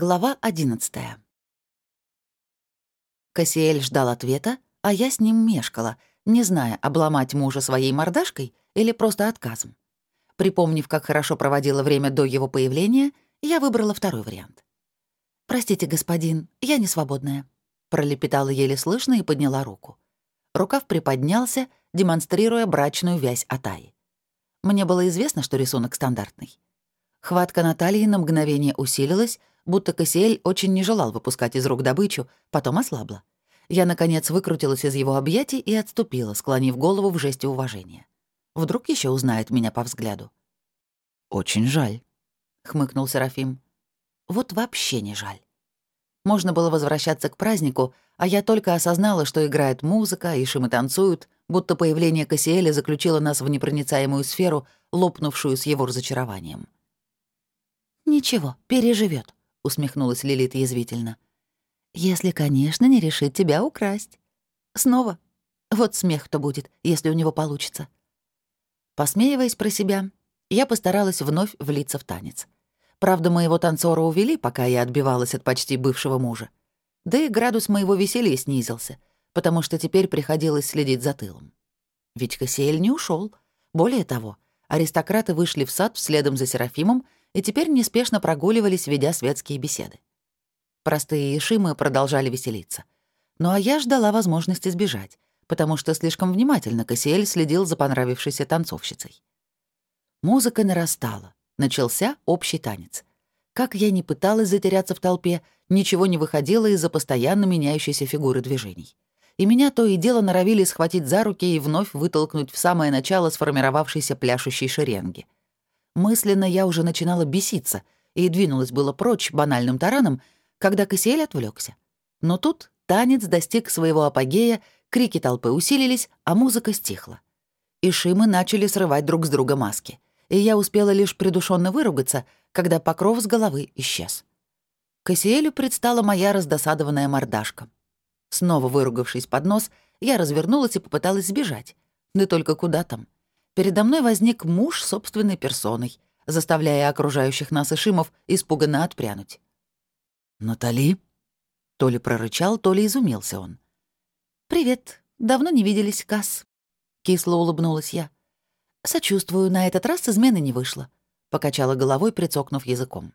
Глава 11 Кассиэль ждал ответа, а я с ним мешкала, не зная, обломать мужа своей мордашкой или просто отказом. Припомнив, как хорошо проводила время до его появления, я выбрала второй вариант. «Простите, господин, я не свободная», — пролепетала еле слышно и подняла руку. Рукав приподнялся, демонстрируя брачную вязь Атаи. Мне было известно, что рисунок стандартный. Хватка Натальи на мгновение усилилась, будто Кассиэль очень не желал выпускать из рук добычу, потом ослабла. Я, наконец, выкрутилась из его объятий и отступила, склонив голову в жесте уважения. Вдруг еще узнает меня по взгляду. «Очень жаль», — хмыкнул Серафим. «Вот вообще не жаль». Можно было возвращаться к празднику, а я только осознала, что играет музыка, и шимы танцуют, будто появление Кассиэля заключило нас в непроницаемую сферу, лопнувшую с его разочарованием. «Ничего, переживет, усмехнулась Лилит язвительно. «Если, конечно, не решит тебя украсть. Снова. Вот смех-то будет, если у него получится». Посмеиваясь про себя, я постаралась вновь влиться в танец. Правда, моего танцора увели, пока я отбивалась от почти бывшего мужа. Да и градус моего веселья снизился, потому что теперь приходилось следить за тылом. Ведь Кассиэль не ушел. Более того, аристократы вышли в сад вследом за Серафимом и теперь неспешно прогуливались, ведя светские беседы. Простые ишимы продолжали веселиться. Ну а я ждала возможности сбежать, потому что слишком внимательно Кассиэль следил за понравившейся танцовщицей. Музыка нарастала. Начался общий танец. Как я ни пыталась затеряться в толпе, ничего не выходило из-за постоянно меняющейся фигуры движений. И меня то и дело норовили схватить за руки и вновь вытолкнуть в самое начало сформировавшейся пляшущей шеренги — Мысленно я уже начинала беситься и двинулась было прочь банальным тараном, когда Кассиэль отвлекся. Но тут танец достиг своего апогея, крики толпы усилились, а музыка стихла. И Шимы начали срывать друг с друга маски, и я успела лишь придушенно выругаться, когда покров с головы исчез. Кассиэлю предстала моя раздосадованная мордашка. Снова выругавшись под нос, я развернулась и попыталась сбежать. Да только куда там? Передо мной возник муж собственной персоной, заставляя окружающих нас ишимов испуганно отпрянуть. «Натали?» То ли прорычал, то ли изумился он. «Привет. Давно не виделись, Касс». Кисло улыбнулась я. «Сочувствую, на этот раз измены не вышло», — покачала головой, прицокнув языком.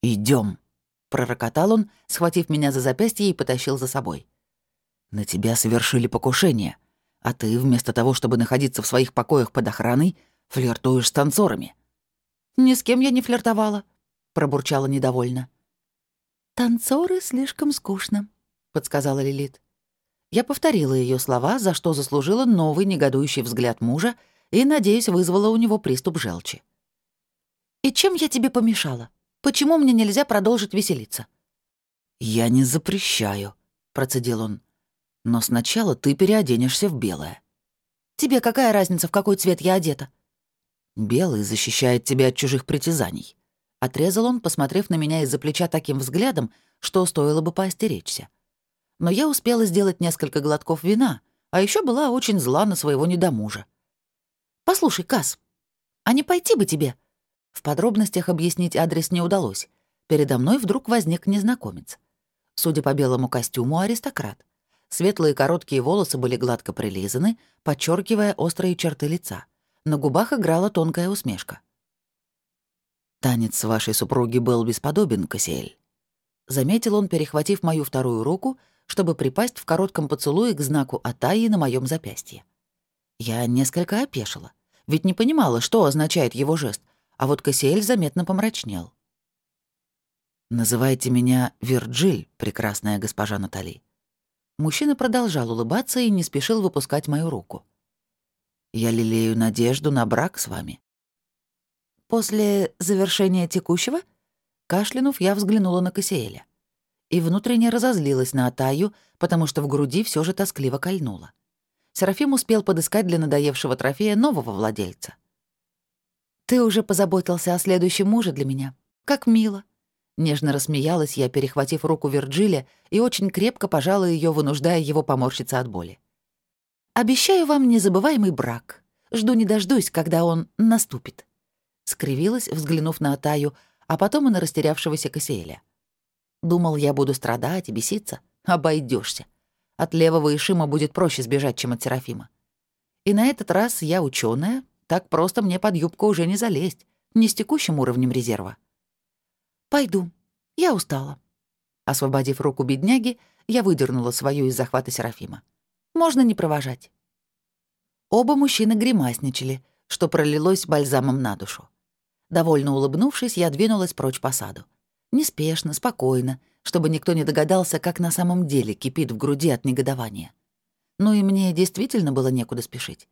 Идем, пророкотал он, схватив меня за запястье и потащил за собой. «На тебя совершили покушение. А ты, вместо того, чтобы находиться в своих покоях под охраной, флиртуешь с танцорами». «Ни с кем я не флиртовала», — пробурчала недовольно. «Танцоры слишком скучно», — подсказала Лилит. Я повторила ее слова, за что заслужила новый негодующий взгляд мужа и, надеюсь, вызвала у него приступ желчи. «И чем я тебе помешала? Почему мне нельзя продолжить веселиться?» «Я не запрещаю», — процедил он. Но сначала ты переоденешься в белое. Тебе какая разница, в какой цвет я одета? Белый защищает тебя от чужих притязаний. Отрезал он, посмотрев на меня из-за плеча таким взглядом, что стоило бы поостеречься. Но я успела сделать несколько глотков вина, а еще была очень зла на своего недомужа. «Послушай, Кас, а не пойти бы тебе?» В подробностях объяснить адрес не удалось. Передо мной вдруг возник незнакомец. Судя по белому костюму, аристократ. Светлые короткие волосы были гладко прилизаны, подчеркивая острые черты лица. На губах играла тонкая усмешка. «Танец вашей супруги был бесподобен, Кассиэль», — заметил он, перехватив мою вторую руку, чтобы припасть в коротком поцелуе к знаку Атаи на моем запястье. Я несколько опешила, ведь не понимала, что означает его жест, а вот Кассиэль заметно помрачнел. «Называйте меня Вирджиль, прекрасная госпожа Натали», Мужчина продолжал улыбаться и не спешил выпускать мою руку. «Я лелею надежду на брак с вами». «После завершения текущего?» Кашлянув, я взглянула на Кассиэля. И внутренне разозлилась на Атаю, потому что в груди все же тоскливо кольнуло. Серафим успел подыскать для надоевшего трофея нового владельца. «Ты уже позаботился о следующем муже для меня. Как мило», Нежно рассмеялась я, перехватив руку Вирджиля, и очень крепко пожала ее, вынуждая его поморщиться от боли. «Обещаю вам незабываемый брак. Жду не дождусь, когда он наступит». Скривилась, взглянув на Атаю, а потом и на растерявшегося Кассиэля. Думал, я буду страдать и беситься. Обойдешься. От левого Ишима будет проще сбежать, чем от Серафима. И на этот раз я ученая, так просто мне под юбку уже не залезть, не с текущим уровнем резерва. «Пойду. Я устала». Освободив руку бедняги, я выдернула свою из захвата Серафима. «Можно не провожать». Оба мужчины гримасничали, что пролилось бальзамом на душу. Довольно улыбнувшись, я двинулась прочь по саду. Неспешно, спокойно, чтобы никто не догадался, как на самом деле кипит в груди от негодования. Ну и мне действительно было некуда спешить.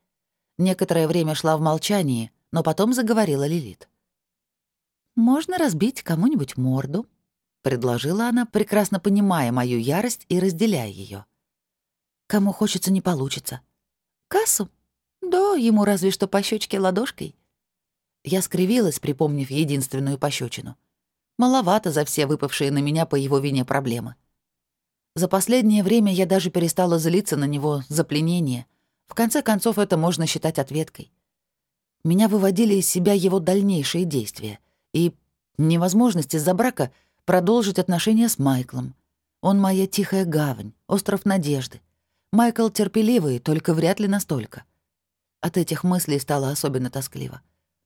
Некоторое время шла в молчании, но потом заговорила Лилит. «Можно разбить кому-нибудь морду», — предложила она, прекрасно понимая мою ярость и разделяя ее. «Кому хочется, не получится. Кассу? Да, ему разве что по щечке ладошкой». Я скривилась, припомнив единственную пощечину. Маловато за все выпавшие на меня по его вине проблемы. За последнее время я даже перестала злиться на него за пленение. В конце концов, это можно считать ответкой. Меня выводили из себя его дальнейшие действия и невозможность из-за брака продолжить отношения с Майклом. Он моя тихая гавань, остров надежды. Майкл терпеливый, только вряд ли настолько. От этих мыслей стало особенно тоскливо.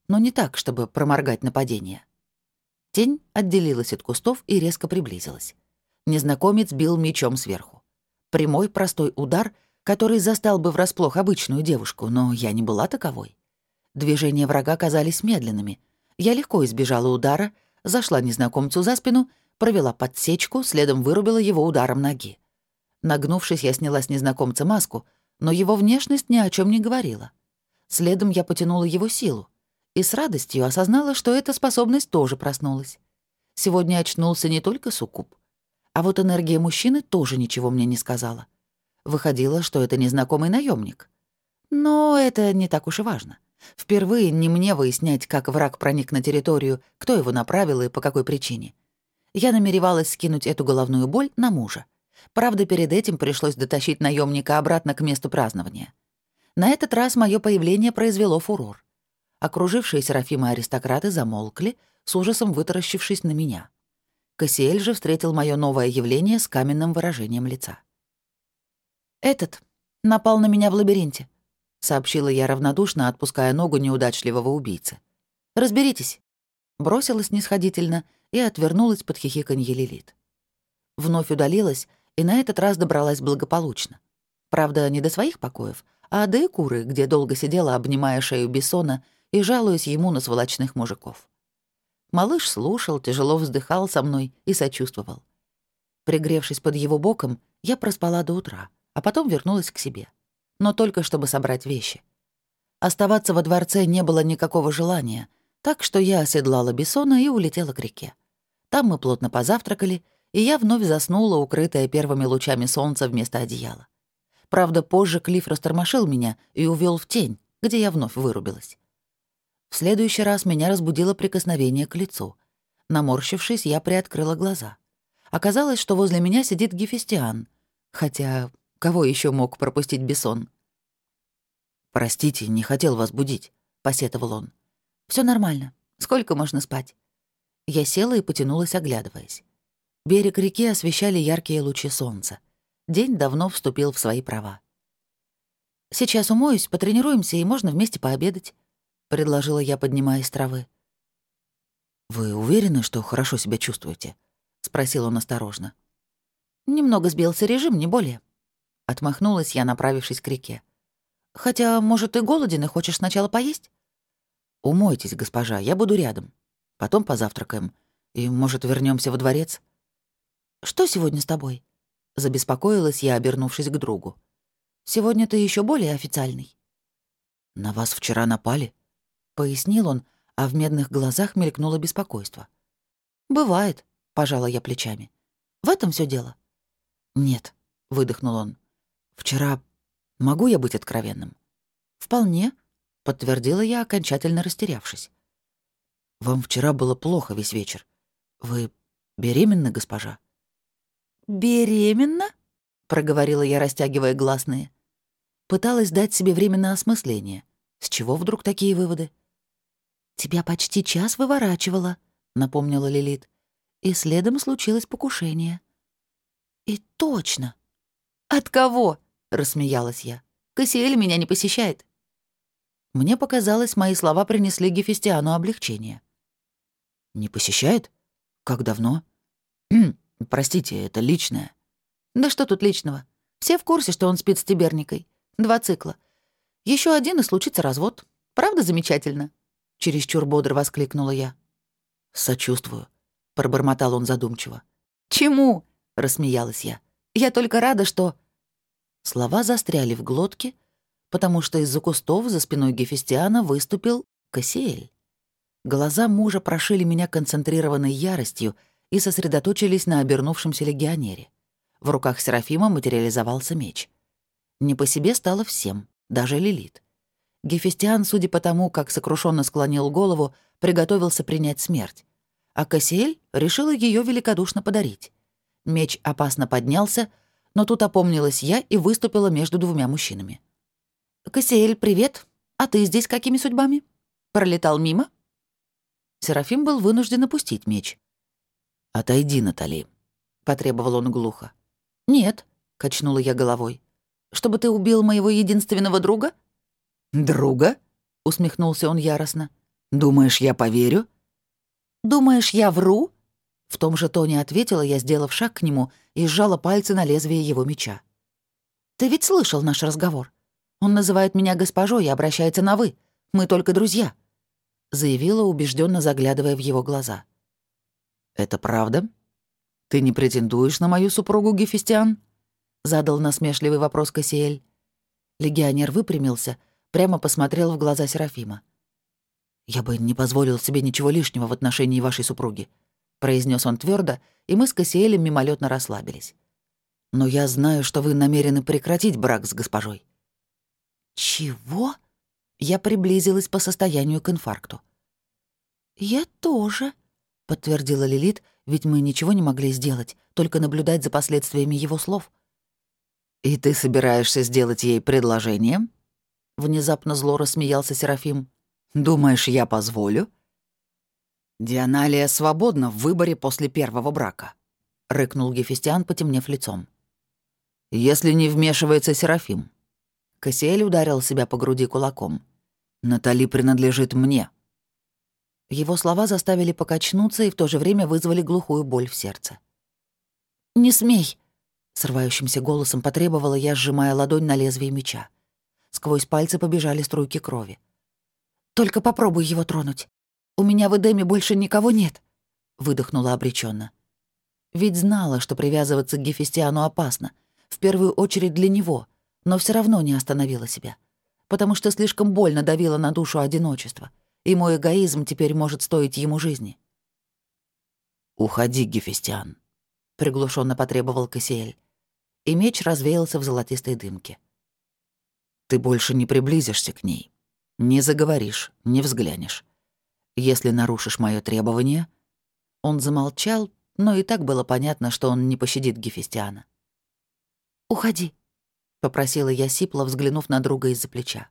Но не так, чтобы проморгать нападение. Тень отделилась от кустов и резко приблизилась. Незнакомец бил мечом сверху. Прямой, простой удар, который застал бы врасплох обычную девушку, но я не была таковой. Движения врага казались медленными. Я легко избежала удара, зашла незнакомцу за спину, провела подсечку, следом вырубила его ударом ноги. Нагнувшись, я сняла с незнакомца маску, но его внешность ни о чем не говорила. Следом я потянула его силу и с радостью осознала, что эта способность тоже проснулась. Сегодня очнулся не только суккуб. А вот энергия мужчины тоже ничего мне не сказала. Выходило, что это незнакомый наемник. Но это не так уж и важно. Впервые не мне выяснять, как враг проник на территорию, кто его направил и по какой причине. Я намеревалась скинуть эту головную боль на мужа. Правда, перед этим пришлось дотащить наемника обратно к месту празднования. На этот раз мое появление произвело фурор. Окружившие Серафима аристократы замолкли, с ужасом вытаращившись на меня. Кассиэль же встретил мое новое явление с каменным выражением лица. «Этот напал на меня в лабиринте», — сообщила я равнодушно, отпуская ногу неудачливого убийцы. «Разберитесь». Бросилась снисходительно и отвернулась под хихиканье Лилит. Вновь удалилась и на этот раз добралась благополучно. Правда, не до своих покоев, а до Экуры, где долго сидела, обнимая шею Бессона и жалуясь ему на сволочных мужиков. Малыш слушал, тяжело вздыхал со мной и сочувствовал. Пригревшись под его боком, я проспала до утра, а потом вернулась к себе. Но только чтобы собрать вещи. Оставаться во дворце не было никакого желания, так что я оседлала Бессона и улетела к реке. Там мы плотно позавтракали, и я вновь заснула, укрытая первыми лучами солнца вместо одеяла. Правда, позже Клифф растормошил меня и увел в тень, где я вновь вырубилась. В следующий раз меня разбудило прикосновение к лицу. Наморщившись, я приоткрыла глаза. Оказалось, что возле меня сидит Гефестиан. Хотя кого еще мог пропустить Бессон? «Простите, не хотел вас будить», — посетовал он. Все нормально. Сколько можно спать?» Я села и потянулась, оглядываясь. Берег реки освещали яркие лучи солнца. День давно вступил в свои права. «Сейчас умоюсь, потренируемся, и можно вместе пообедать», — предложила я, поднимаясь с травы. «Вы уверены, что хорошо себя чувствуете?» — спросил он осторожно. «Немного сбился режим, не более». Отмахнулась я, направившись к реке. «Хотя, может, ты голоден и хочешь сначала поесть?» «Умойтесь, госпожа, я буду рядом. Потом позавтракаем. И, может, вернемся во дворец?» «Что сегодня с тобой?» Забеспокоилась я, обернувшись к другу. «Сегодня ты еще более официальный». «На вас вчера напали?» пояснил он, а в медных глазах мелькнуло беспокойство. «Бывает», — пожала я плечами. «В этом все дело?» «Нет», — выдохнул он. «Вчера... Могу я быть откровенным?» «Вполне», — подтвердила я, окончательно растерявшись. «Вам вчера было плохо весь вечер. Вы беременны, госпожа?» «Беременна?» — проговорила я, растягивая гласные. Пыталась дать себе время на осмысление. С чего вдруг такие выводы? «Тебя почти час выворачивала», — напомнила Лилит. «И следом случилось покушение». «И точно!» «От кого?» — рассмеялась я. «Кассиэль меня не посещает». Мне показалось, мои слова принесли Гефестиану облегчение. «Не посещает? Как давно?» «Простите, это личное». «Да что тут личного? Все в курсе, что он спит с Тиберникой. Два цикла. Еще один, и случится развод. Правда замечательно?» Чересчур бодро воскликнула я. «Сочувствую», — пробормотал он задумчиво. «Чему?» — рассмеялась я. «Я только рада, что...» Слова застряли в глотке, потому что из-за кустов за спиной Гефестиана выступил Кассиэль. Глаза мужа прошили меня концентрированной яростью и сосредоточились на обернувшемся легионере. В руках Серафима материализовался меч. Не по себе стало всем, даже Лилит. Гефестиан, судя по тому, как сокрушенно склонил голову, приготовился принять смерть. А Кассиэль решила ее великодушно подарить. Меч опасно поднялся, но тут опомнилась я и выступила между двумя мужчинами. «Кассиэль, привет. А ты здесь какими судьбами? Пролетал мимо?» Серафим был вынужден опустить меч. «Отойди, Натали», — потребовал он глухо. «Нет», — качнула я головой. «Чтобы ты убил моего единственного друга?» «Друга?» — усмехнулся он яростно. «Думаешь, я поверю?» «Думаешь, я вру?» В том же тоне ответила я, сделав шаг к нему и сжала пальцы на лезвие его меча. «Ты ведь слышал наш разговор? Он называет меня госпожой и обращается на «вы». Мы только друзья», — заявила, убежденно заглядывая в его глаза. «Это правда? Ты не претендуешь на мою супругу, Гефестиан?» — задал насмешливый вопрос Кассиэль. Легионер выпрямился, прямо посмотрел в глаза Серафима. «Я бы не позволил себе ничего лишнего в отношении вашей супруги», — произнес он твердо, и мы с Кассиэлем мимолетно расслабились. «Но я знаю, что вы намерены прекратить брак с госпожой». «Чего?» Я приблизилась по состоянию к инфаркту. «Я тоже», — подтвердила Лилит, ведь мы ничего не могли сделать, только наблюдать за последствиями его слов. «И ты собираешься сделать ей предложение?» Внезапно зло рассмеялся Серафим. «Думаешь, я позволю?» «Дианалия свободна в выборе после первого брака», — рыкнул Гефестиан, потемнев лицом. «Если не вмешивается Серафим». Кассиэль ударил себя по груди кулаком. «Натали принадлежит мне». Его слова заставили покачнуться и в то же время вызвали глухую боль в сердце. «Не смей!» — срывающимся голосом потребовала я, сжимая ладонь на лезвие меча. Сквозь пальцы побежали струйки крови. «Только попробуй его тронуть. У меня в Эдеме больше никого нет», — выдохнула обреченно. Ведь знала, что привязываться к Гефестиану опасно, в первую очередь для него, но все равно не остановила себя, потому что слишком больно давила на душу одиночество, и мой эгоизм теперь может стоить ему жизни. «Уходи, Гефестиан», — приглушенно потребовал Кассиэль, и меч развеялся в золотистой дымке. Ты больше не приблизишься к ней, не заговоришь, не взглянешь. Если нарушишь мое требование...» Он замолчал, но и так было понятно, что он не пощадит Гефестиана. «Уходи», — попросила я сипло, взглянув на друга из-за плеча.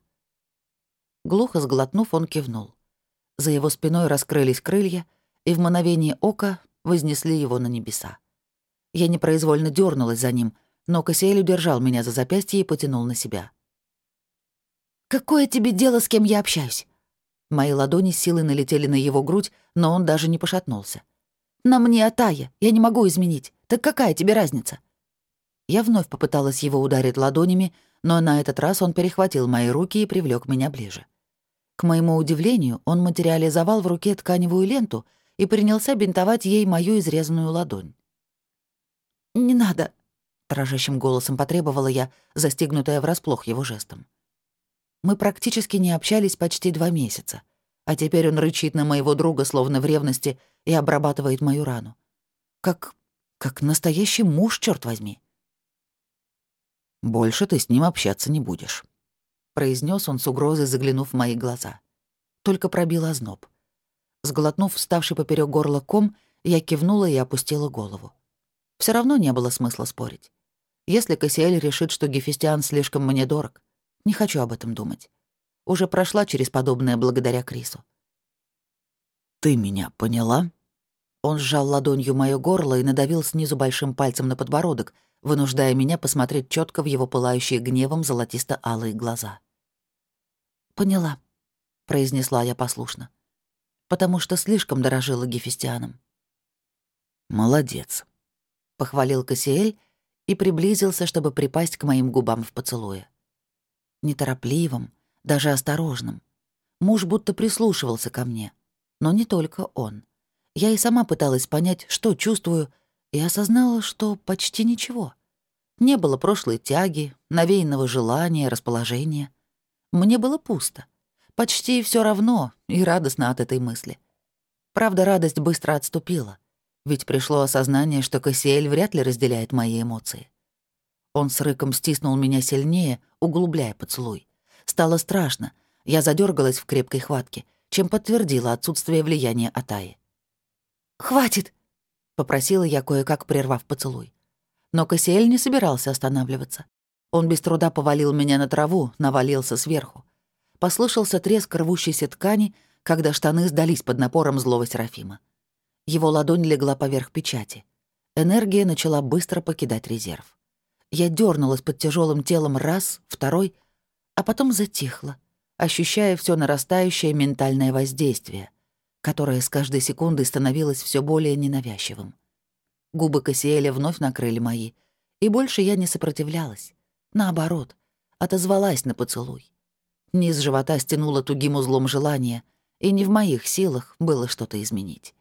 Глухо сглотнув, он кивнул. За его спиной раскрылись крылья, и в мгновение ока вознесли его на небеса. Я непроизвольно дернулась за ним, но Кассиэль удержал меня за запястье и потянул на себя. «Какое тебе дело, с кем я общаюсь?» Мои ладони с силой налетели на его грудь, но он даже не пошатнулся. «На мне Атая, я не могу изменить. Так какая тебе разница?» Я вновь попыталась его ударить ладонями, но на этот раз он перехватил мои руки и привлек меня ближе. К моему удивлению, он материализовал в руке тканевую ленту и принялся бинтовать ей мою изрезанную ладонь. «Не надо», — дрожащим голосом потребовала я, застигнутая врасплох его жестом. Мы практически не общались почти два месяца. А теперь он рычит на моего друга, словно в ревности, и обрабатывает мою рану. Как... как настоящий муж, черт возьми. «Больше ты с ним общаться не будешь», — произнес он с угрозой, заглянув в мои глаза. Только пробил озноб. Сглотнув вставший поперек горла ком, я кивнула и опустила голову. Все равно не было смысла спорить. Если Кассиэль решит, что Гефестиан слишком мне дорог, не хочу об этом думать. Уже прошла через подобное благодаря Крису. «Ты меня поняла?» Он сжал ладонью моё горло и надавил снизу большим пальцем на подбородок, вынуждая меня посмотреть четко в его пылающие гневом золотисто-алые глаза. «Поняла», — произнесла я послушно, потому что слишком дорожила Гефестианом. «Молодец», — похвалил Кассиэль и приблизился, чтобы припасть к моим губам в поцелуе. Неторопливым, даже осторожным. Муж будто прислушивался ко мне. Но не только он. Я и сама пыталась понять, что чувствую, и осознала, что почти ничего. Не было прошлой тяги, навеянного желания, расположения. Мне было пусто. Почти все равно и радостно от этой мысли. Правда, радость быстро отступила, ведь пришло осознание, что Кассиэль вряд ли разделяет мои эмоции. Он с рыком стиснул меня сильнее, углубляя поцелуй. Стало страшно. Я задергалась в крепкой хватке, чем подтвердила отсутствие влияния Атаи. «Хватит!» — попросила я, кое-как прервав поцелуй. Но Кассиэль не собирался останавливаться. Он без труда повалил меня на траву, навалился сверху. Послышался треск рвущейся ткани, когда штаны сдались под напором злого Серафима. Его ладонь легла поверх печати. Энергия начала быстро покидать резерв. Я дернулась под тяжелым телом раз, второй, а потом затихла, ощущая все нарастающее ментальное воздействие, которое с каждой секундой становилось все более ненавязчивым. Губы Кассиэля вновь накрыли мои, и больше я не сопротивлялась. Наоборот, отозвалась на поцелуй. Низ живота стянуло тугим узлом желания, и не в моих силах было что-то изменить.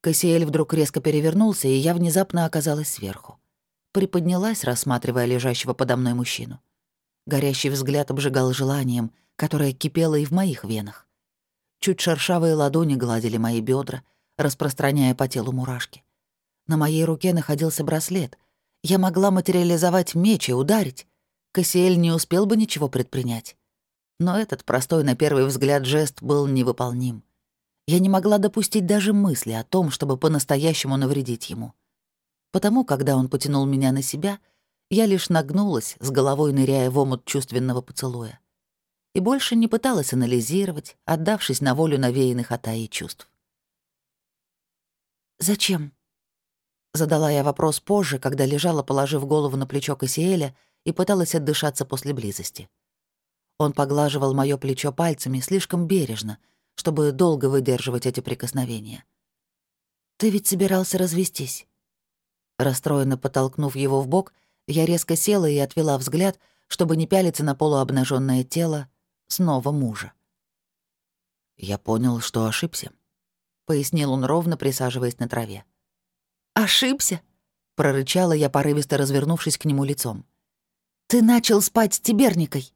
Кассиэль вдруг резко перевернулся, и я внезапно оказалась сверху. Приподнялась, рассматривая лежащего подо мной мужчину. Горящий взгляд обжигал желанием, которое кипело и в моих венах. Чуть шершавые ладони гладили мои бедра, распространяя по телу мурашки. На моей руке находился браслет. Я могла материализовать меч и ударить. Кассиэль не успел бы ничего предпринять. Но этот простой на первый взгляд жест был невыполним. Я не могла допустить даже мысли о том, чтобы по-настоящему навредить ему. Потому, когда он потянул меня на себя, я лишь нагнулась, с головой ныряя в омут чувственного поцелуя и больше не пыталась анализировать, отдавшись на волю навеянных Атаи чувств. «Зачем?» Задала я вопрос позже, когда лежала, положив голову на плечо Кассиэля и пыталась отдышаться после близости. Он поглаживал моё плечо пальцами слишком бережно, чтобы долго выдерживать эти прикосновения. «Ты ведь собирался развестись?» Расстроенно подтолкнув его в бок, я резко села и отвела взгляд, чтобы не пялиться на полуобнаженное тело, снова мужа. «Я понял, что ошибся», — пояснил он ровно, присаживаясь на траве. «Ошибся?» — прорычала я, порывисто развернувшись к нему лицом. «Ты начал спать с Тиберникой!»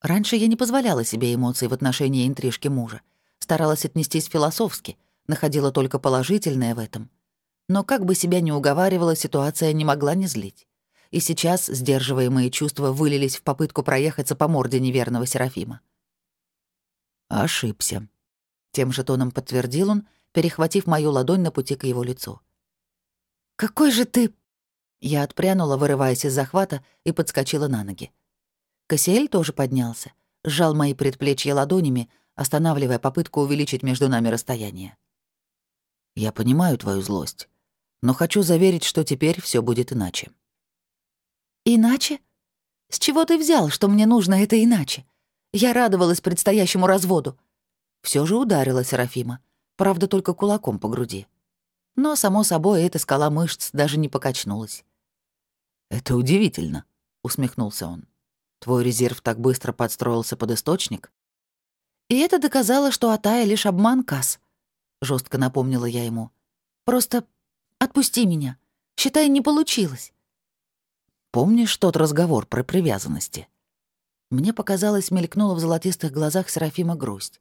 Раньше я не позволяла себе эмоций в отношении интрижки мужа. Старалась отнестись философски, находила только положительное в этом. Но как бы себя ни уговаривала, ситуация не могла не злить и сейчас сдерживаемые чувства вылились в попытку проехаться по морде неверного Серафима. «Ошибся», — тем же тоном подтвердил он, перехватив мою ладонь на пути к его лицу. «Какой же ты...» Я отпрянула, вырываясь из захвата, и подскочила на ноги. Кассиэль тоже поднялся, сжал мои предплечья ладонями, останавливая попытку увеличить между нами расстояние. «Я понимаю твою злость, но хочу заверить, что теперь все будет иначе. «Иначе? С чего ты взял, что мне нужно это иначе? Я радовалась предстоящему разводу». Все же ударила Серафима, правда, только кулаком по груди. Но, само собой, эта скала мышц даже не покачнулась. «Это удивительно», — усмехнулся он. «Твой резерв так быстро подстроился под источник?» «И это доказало, что Атая лишь обман Касс», — жестко напомнила я ему. «Просто отпусти меня. Считай, не получилось. Помнишь тот разговор про привязанности? Мне показалось, мелькнула в золотистых глазах Серафима грусть.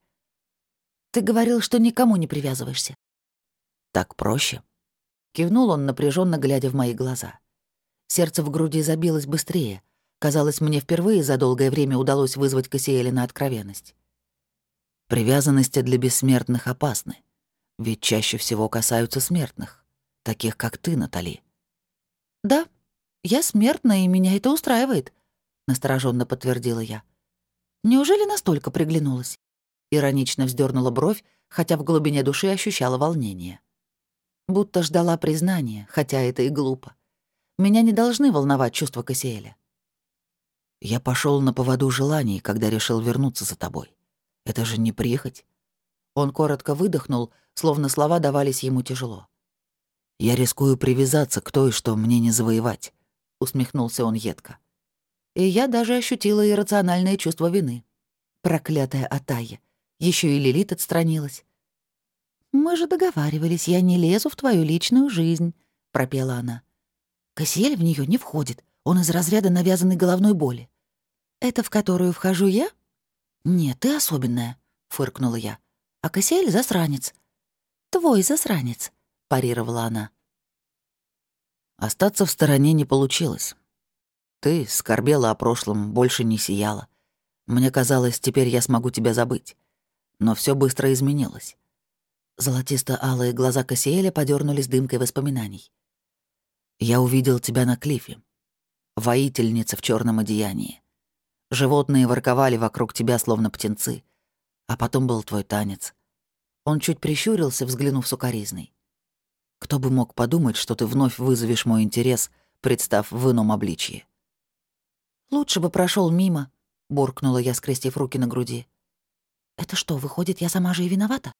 Ты говорил, что никому не привязываешься. Так проще. Кивнул он, напряженно глядя в мои глаза. Сердце в груди забилось быстрее. Казалось, мне впервые за долгое время удалось вызвать Кассиэля на откровенность. Привязанности для бессмертных опасны, ведь чаще всего касаются смертных, таких как ты, Натали. Да, «Я смертная, и меня это устраивает», — настороженно подтвердила я. «Неужели настолько приглянулась?» Иронично вздернула бровь, хотя в глубине души ощущала волнение. Будто ждала признания, хотя это и глупо. Меня не должны волновать чувства Кассиэля. Я пошел на поводу желаний, когда решил вернуться за тобой. Это же не приехать. Он коротко выдохнул, словно слова давались ему тяжело. «Я рискую привязаться к той, что мне не завоевать», — усмехнулся он едко. И я даже ощутила иррациональное чувство вины. Проклятая Атая. Еще и Лилит отстранилась. «Мы же договаривались, я не лезу в твою личную жизнь», — пропела она. «Кассиэль в нее не входит, он из разряда навязанной головной боли». «Это в которую вхожу я?» «Нет, ты особенная», — фыркнула я. «А Кассиэль — засранец». «Твой засранец», — парировала она. Остаться в стороне не получилось. Ты скорбела о прошлом, больше не сияла. Мне казалось, теперь я смогу тебя забыть. Но все быстро изменилось. Золотисто-алые глаза Кассиэля подернулись дымкой воспоминаний. Я увидел тебя на клифе. Воительница в черном одеянии. Животные ворковали вокруг тебя, словно птенцы. А потом был твой танец. Он чуть прищурился, взглянув сукоризной. Кто бы мог подумать, что ты вновь вызовешь мой интерес, представ в ином обличье. «Лучше бы прошел мимо», — буркнула я, скрестив руки на груди. «Это что, выходит, я сама же и виновата?»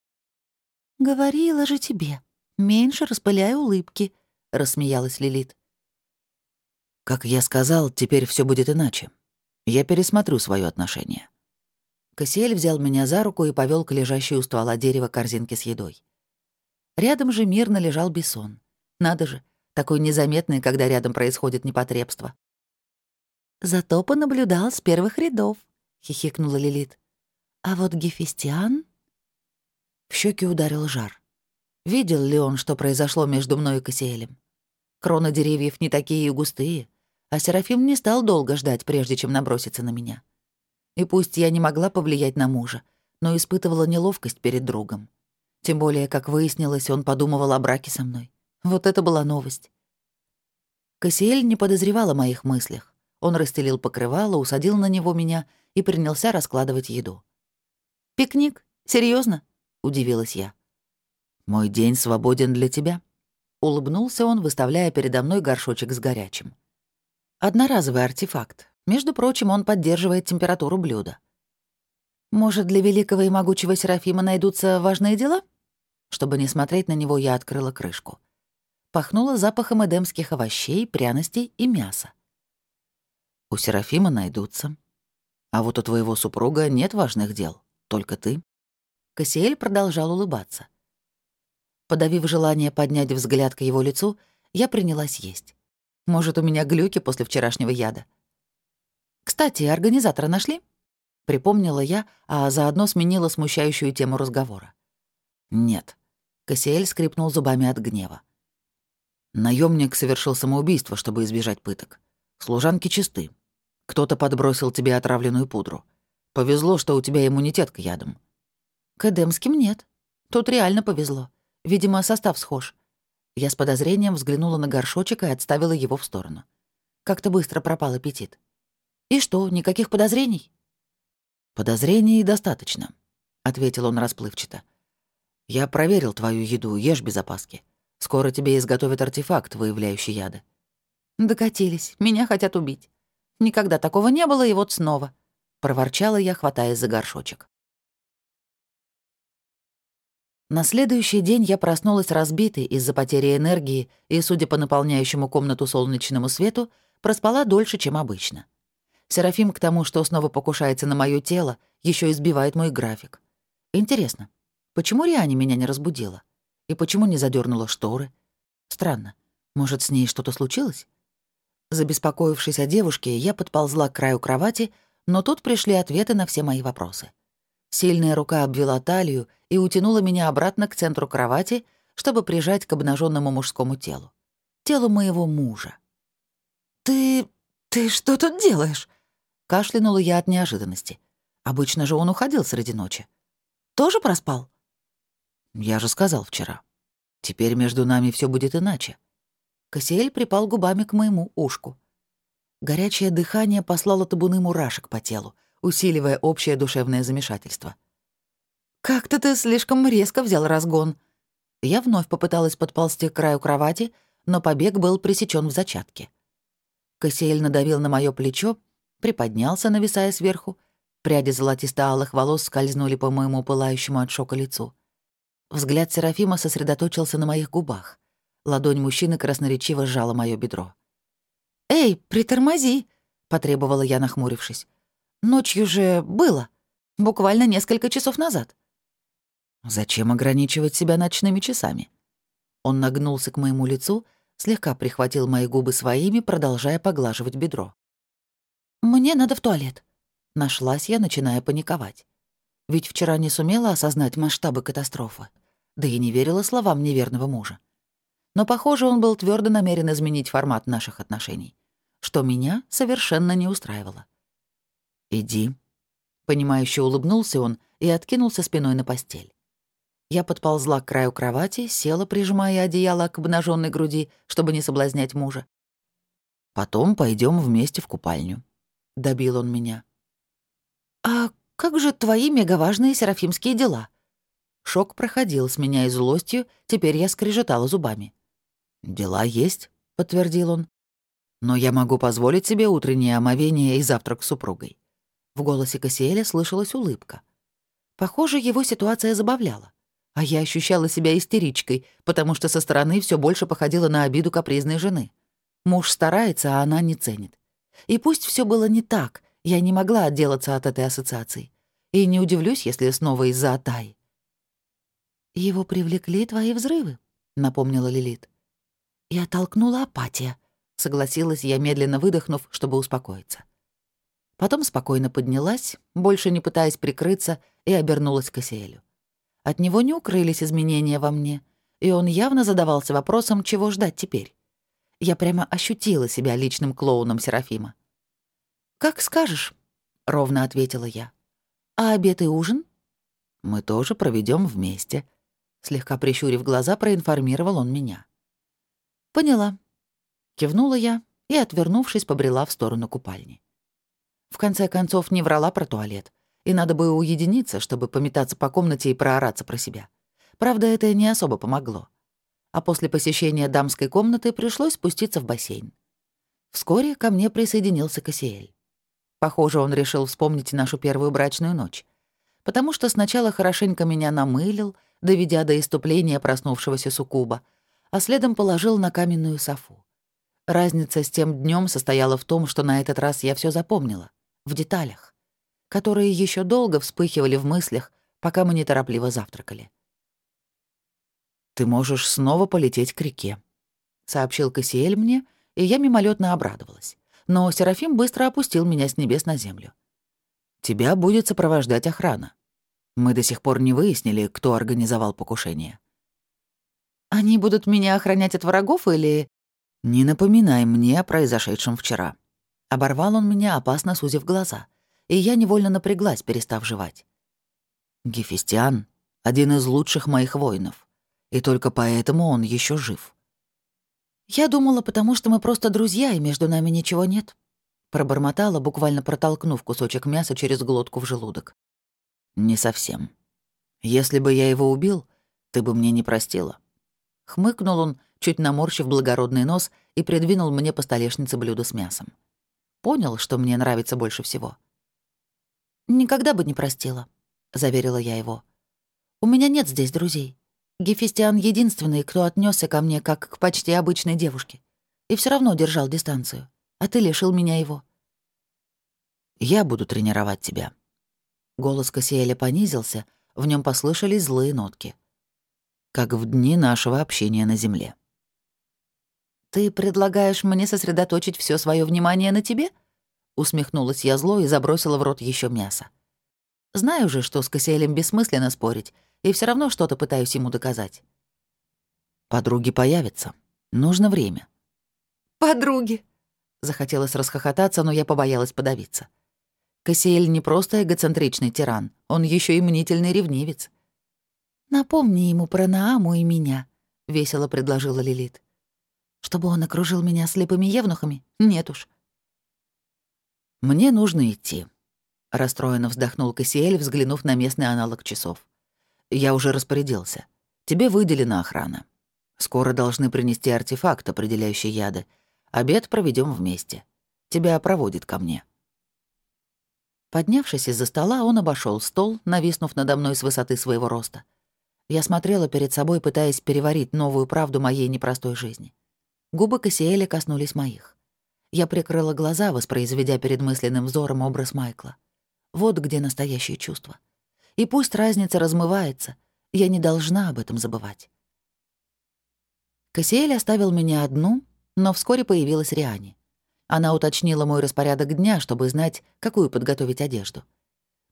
«Говорила же тебе. Меньше распыляй улыбки», — рассмеялась Лилит. «Как я сказал, теперь все будет иначе. Я пересмотрю свое отношение». Кассиэль взял меня за руку и повел к лежащей у ствола дерева корзинке с едой. Рядом же мирно лежал Бессон. Надо же, такой незаметный, когда рядом происходит непотребство. «Зато понаблюдал с первых рядов», — хихикнула Лилит. «А вот Гефестиан...» В щеки ударил жар. Видел ли он, что произошло между мной и Кассиэлем? Кроны деревьев не такие и густые, а Серафим не стал долго ждать, прежде чем наброситься на меня. И пусть я не могла повлиять на мужа, но испытывала неловкость перед другом. Тем более, как выяснилось, он подумывал о браке со мной. Вот это была новость. Кассиэль не подозревал о моих мыслях. Он расстелил покрывало, усадил на него меня и принялся раскладывать еду. «Пикник? Серьезно? — удивилась я. «Мой день свободен для тебя», — улыбнулся он, выставляя передо мной горшочек с горячим. «Одноразовый артефакт. Между прочим, он поддерживает температуру блюда. Может, для великого и могучего Серафима найдутся важные дела?» Чтобы не смотреть на него, я открыла крышку. Пахнуло запахом эдемских овощей, пряностей и мяса. «У Серафима найдутся. А вот у твоего супруга нет важных дел, только ты». Кассиэль продолжал улыбаться. Подавив желание поднять взгляд к его лицу, я принялась есть. Может, у меня глюки после вчерашнего яда. «Кстати, организатора нашли?» Припомнила я, а заодно сменила смущающую тему разговора. «Нет». Кассиэль скрипнул зубами от гнева. Наемник совершил самоубийство, чтобы избежать пыток. Служанки чисты. Кто-то подбросил тебе отравленную пудру. Повезло, что у тебя иммунитет к ядам. К Эдемским нет. Тут реально повезло. Видимо, состав схож. Я с подозрением взглянула на горшочек и отставила его в сторону. Как-то быстро пропал аппетит. «И что, никаких подозрений?» «Подозрений достаточно», — ответил он расплывчато. «Я проверил твою еду, ешь без опаски. Скоро тебе изготовят артефакт, выявляющий яды». «Докатились, меня хотят убить. Никогда такого не было, и вот снова», — проворчала я, хватаясь за горшочек. На следующий день я проснулась разбитой из-за потери энергии и, судя по наполняющему комнату солнечному свету, проспала дольше, чем обычно. Серафим к тому, что снова покушается на моё тело, еще избивает мой график. Интересно, почему Риане меня не разбудила? И почему не задернула шторы? Странно. Может, с ней что-то случилось? Забеспокоившись о девушке, я подползла к краю кровати, но тут пришли ответы на все мои вопросы. Сильная рука обвела талию и утянула меня обратно к центру кровати, чтобы прижать к обнаженному мужскому телу. Телу моего мужа. «Ты... ты что тут делаешь?» Кашлянула я от неожиданности. Обычно же он уходил среди ночи. «Тоже проспал?» «Я же сказал вчера. Теперь между нами все будет иначе». Кассиэль припал губами к моему ушку. Горячее дыхание послало табуны мурашек по телу, усиливая общее душевное замешательство. «Как-то ты слишком резко взял разгон». Я вновь попыталась подползти к краю кровати, но побег был пресечен в зачатке. Кассиэль надавил на мое плечо, приподнялся, нависая сверху. Пряди золотисто-алых волос скользнули по моему пылающему от шока лицу. Взгляд Серафима сосредоточился на моих губах. Ладонь мужчины красноречиво сжала моё бедро. «Эй, притормози!» — потребовала я, нахмурившись. «Ночью же было. Буквально несколько часов назад». «Зачем ограничивать себя ночными часами?» Он нагнулся к моему лицу, слегка прихватил мои губы своими, продолжая поглаживать бедро. «Мне надо в туалет». Нашлась я, начиная паниковать. Ведь вчера не сумела осознать масштабы катастрофы, да и не верила словам неверного мужа. Но, похоже, он был твердо намерен изменить формат наших отношений, что меня совершенно не устраивало. «Иди». Понимающе улыбнулся он и откинулся спиной на постель. Я подползла к краю кровати, села, прижимая одеяло к обнаженной груди, чтобы не соблазнять мужа. «Потом пойдем вместе в купальню», — добил он меня. «А как же твои мегаважные серафимские дела?» Шок проходил с меня и злостью, теперь я скрежетала зубами. «Дела есть», — подтвердил он. «Но я могу позволить себе утреннее омовение и завтрак с супругой». В голосе Кассиэля слышалась улыбка. Похоже, его ситуация забавляла. А я ощущала себя истеричкой, потому что со стороны все больше походило на обиду капризной жены. Муж старается, а она не ценит. И пусть все было не так, я не могла отделаться от этой ассоциации. И не удивлюсь, если снова из-за Атаи. «Его привлекли твои взрывы», — напомнила Лилит. «Я толкнула апатия», — согласилась я, медленно выдохнув, чтобы успокоиться. Потом спокойно поднялась, больше не пытаясь прикрыться, и обернулась к Асиэлю. От него не укрылись изменения во мне, и он явно задавался вопросом, чего ждать теперь. Я прямо ощутила себя личным клоуном Серафима. «Как скажешь», — ровно ответила я. «А обед и ужин?» «Мы тоже проведем вместе», — слегка прищурив глаза, проинформировал он меня. «Поняла». Кивнула я и, отвернувшись, побрела в сторону купальни. В конце концов, не врала про туалет и надо бы уединиться, чтобы пометаться по комнате и проораться про себя. Правда, это не особо помогло. А после посещения дамской комнаты пришлось спуститься в бассейн. Вскоре ко мне присоединился Кассиэль. Похоже, он решил вспомнить нашу первую брачную ночь. Потому что сначала хорошенько меня намылил, доведя до иступления проснувшегося суккуба, а следом положил на каменную софу. Разница с тем днем состояла в том, что на этот раз я все запомнила, в деталях которые еще долго вспыхивали в мыслях, пока мы неторопливо завтракали. «Ты можешь снова полететь к реке», — сообщил Кассиэль мне, и я мимолетно обрадовалась. Но Серафим быстро опустил меня с небес на землю. «Тебя будет сопровождать охрана. Мы до сих пор не выяснили, кто организовал покушение». «Они будут меня охранять от врагов или...» «Не напоминай мне о произошедшем вчера». Оборвал он меня, опасно сузив глаза и я невольно напряглась, перестав жевать. Гефестиан — один из лучших моих воинов, и только поэтому он еще жив. «Я думала, потому что мы просто друзья, и между нами ничего нет», — пробормотала, буквально протолкнув кусочек мяса через глотку в желудок. «Не совсем. Если бы я его убил, ты бы мне не простила». Хмыкнул он, чуть наморщив благородный нос, и придвинул мне по столешнице блюдо с мясом. Понял, что мне нравится больше всего — «Никогда бы не простила», — заверила я его. «У меня нет здесь друзей. Гефестиан — единственный, кто отнесся ко мне как к почти обычной девушке. И все равно держал дистанцию. А ты лишил меня его». «Я буду тренировать тебя». Голос Кассиэля понизился, в нем послышались злые нотки. «Как в дни нашего общения на земле». «Ты предлагаешь мне сосредоточить все свое внимание на тебе?» Усмехнулась я зло и забросила в рот еще мясо. Знаю же, что с Кассиэлем бессмысленно спорить, и все равно что-то пытаюсь ему доказать. Подруги появятся. Нужно время. Подруги. Захотелось расхохотаться, но я побоялась подавиться. Кассиэль не просто эгоцентричный тиран, он еще и мнительный ревнивец. «Напомни ему про Нааму и меня», — весело предложила Лилит. «Чтобы он окружил меня слепыми евнухами? Нет уж. «Мне нужно идти», — расстроенно вздохнул Кассиэль, взглянув на местный аналог часов. Я уже распорядился. Тебе выделена охрана. Скоро должны принести артефакт, определяющий яды. Обед проведем вместе. Тебя проводит ко мне». Поднявшись из-за стола, он обошел стол, нависнув надо мной с высоты своего роста. Я смотрела перед собой, пытаясь переварить новую правду моей непростой жизни. Губы Кассиэля коснулись моих. Я прикрыла глаза, воспроизведя перед мысленным взором образ Майкла. Вот где настоящее чувство. И пусть разница размывается, я не должна об этом забывать. Кассиэль оставил меня одну, но вскоре появилась Риане. Она уточнила мой распорядок дня, чтобы знать, какую подготовить одежду.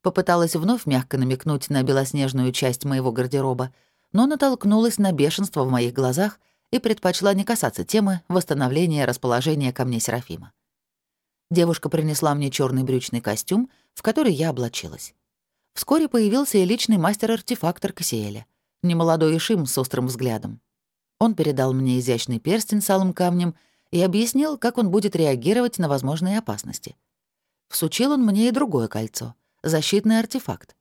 Попыталась вновь мягко намекнуть на белоснежную часть моего гардероба, но натолкнулась на бешенство в моих глазах и предпочла не касаться темы восстановления расположения ко мне Серафима. Девушка принесла мне черный брючный костюм, в который я облачилась. Вскоре появился и личный мастер-артефактор Кассиэля, немолодой Ишим с острым взглядом. Он передал мне изящный перстень с алым камнем — и объяснил, как он будет реагировать на возможные опасности. Всучил он мне и другое кольцо — защитный артефакт.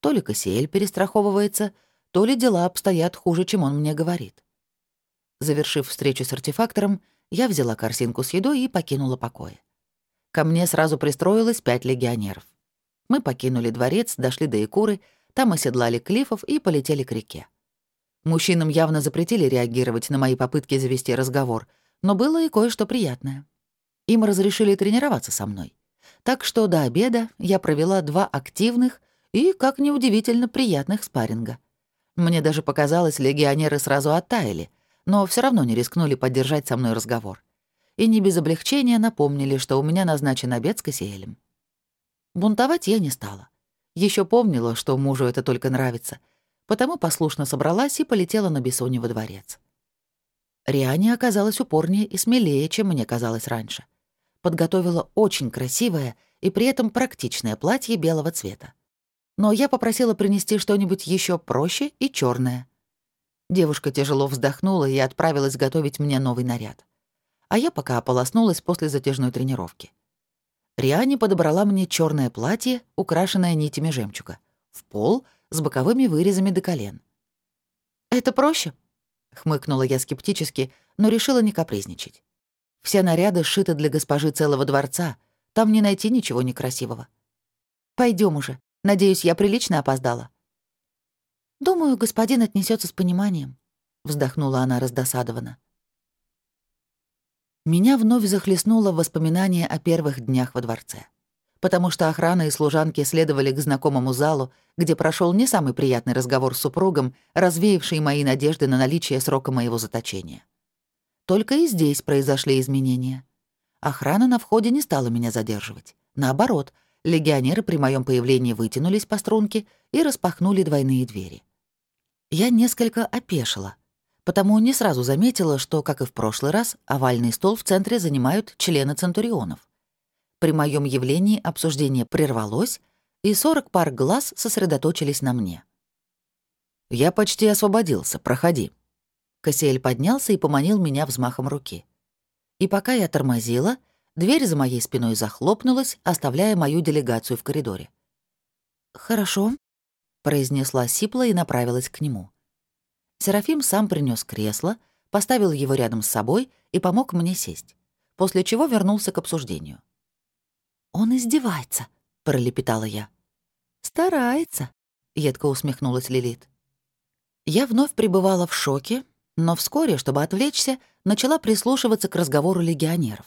То ли Кассиэль перестраховывается, то ли дела обстоят хуже, чем он мне говорит. Завершив встречу с артефактором, я взяла корзинку с едой и покинула покои. Ко мне сразу пристроилось пять легионеров. Мы покинули дворец, дошли до Икуры, там оседлали клифов и полетели к реке. Мужчинам явно запретили реагировать на мои попытки завести разговор — но было и кое-что приятное. Им разрешили тренироваться со мной. Так что до обеда я провела два активных и, как неудивительно, приятных спарринга. Мне даже показалось, легионеры сразу оттаяли, но все равно не рискнули поддержать со мной разговор. И не без облегчения напомнили, что у меня назначен обед с Кассиэлем. Бунтовать я не стала. Еще помнила, что мужу это только нравится, потому послушно собралась и полетела на Бессоне во дворец. Риане оказалась упорнее и смелее, чем мне казалось раньше. Подготовила очень красивое и при этом практичное платье белого цвета. Но я попросила принести что-нибудь еще проще и черное. Девушка тяжело вздохнула и отправилась готовить мне новый наряд. А я пока ополоснулась после затяжной тренировки. Риане подобрала мне черное платье, украшенное нитями жемчуга, в пол с боковыми вырезами до колен. «Это проще», — хмыкнула я скептически, но решила не капризничать. «Все наряды сшиты для госпожи целого дворца. Там не найти ничего некрасивого. Пойдем уже. Надеюсь, я прилично опоздала». «Думаю, господин отнесется с пониманием», — вздохнула она раздосадованно. Меня вновь захлестнуло воспоминание о первых днях во дворце потому что охрана и служанки следовали к знакомому залу, где прошел не самый приятный разговор с супругом, развеявший мои надежды на наличие срока моего заточения. Только и здесь произошли изменения. Охрана на входе не стала меня задерживать. Наоборот, легионеры при моем появлении вытянулись по струнке и распахнули двойные двери. Я несколько опешила, потому не сразу заметила, что, как и в прошлый раз, овальный стол в центре занимают члены Центурионов. При моем явлении обсуждение прервалось, и сорок пар глаз сосредоточились на мне. «Я почти освободился, проходи». Кассиэль поднялся и поманил меня взмахом руки. И пока я тормозила, дверь за моей спиной захлопнулась, оставляя мою делегацию в коридоре. «Хорошо», — произнесла Сипла и направилась к нему. Серафим сам принес кресло, поставил его рядом с собой и помог мне сесть, после чего вернулся к обсуждению. «Он издевается», — пролепетала я. «Старается», — едко усмехнулась Лилит. Я вновь пребывала в шоке, но вскоре, чтобы отвлечься, начала прислушиваться к разговору легионеров.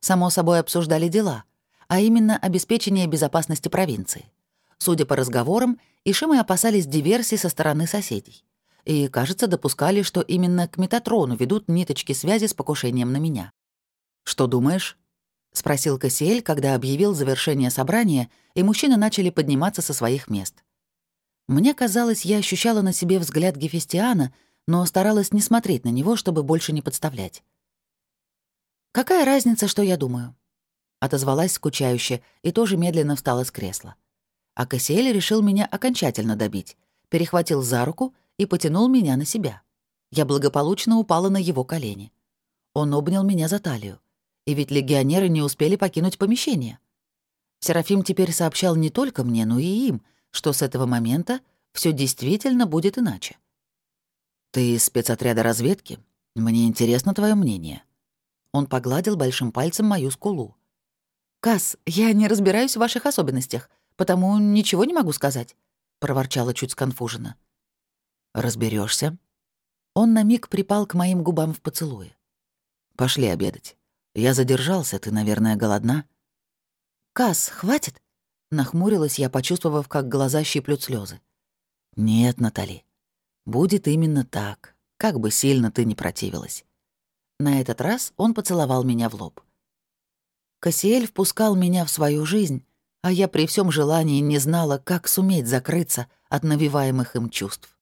Само собой обсуждали дела, а именно обеспечение безопасности провинции. Судя по разговорам, Ишимы опасались диверсий со стороны соседей. И, кажется, допускали, что именно к Метатрону ведут ниточки связи с покушением на меня. «Что думаешь?» — спросил Кассиэль, когда объявил завершение собрания, и мужчины начали подниматься со своих мест. Мне казалось, я ощущала на себе взгляд Гефестиана, но старалась не смотреть на него, чтобы больше не подставлять. «Какая разница, что я думаю?» Отозвалась скучающе и тоже медленно встала с кресла. А Кассиэль решил меня окончательно добить, перехватил за руку и потянул меня на себя. Я благополучно упала на его колени. Он обнял меня за талию. И ведь легионеры не успели покинуть помещение. Серафим теперь сообщал не только мне, но и им, что с этого момента все действительно будет иначе. «Ты из спецотряда разведки? Мне интересно твое мнение». Он погладил большим пальцем мою скулу. «Касс, я не разбираюсь в ваших особенностях, потому ничего не могу сказать», — проворчала чуть сконфуженно. Разберешься. Он на миг припал к моим губам в поцелуе. «Пошли обедать. Я задержался, ты, наверное, голодна?» «Касс, хватит?» — нахмурилась я, почувствовав, как глаза щиплют слезы. «Нет, Натали, будет именно так, как бы сильно ты не противилась». На этот раз он поцеловал меня в лоб. Кассиэль впускал меня в свою жизнь, а я при всем желании не знала, как суметь закрыться от навиваемых им чувств.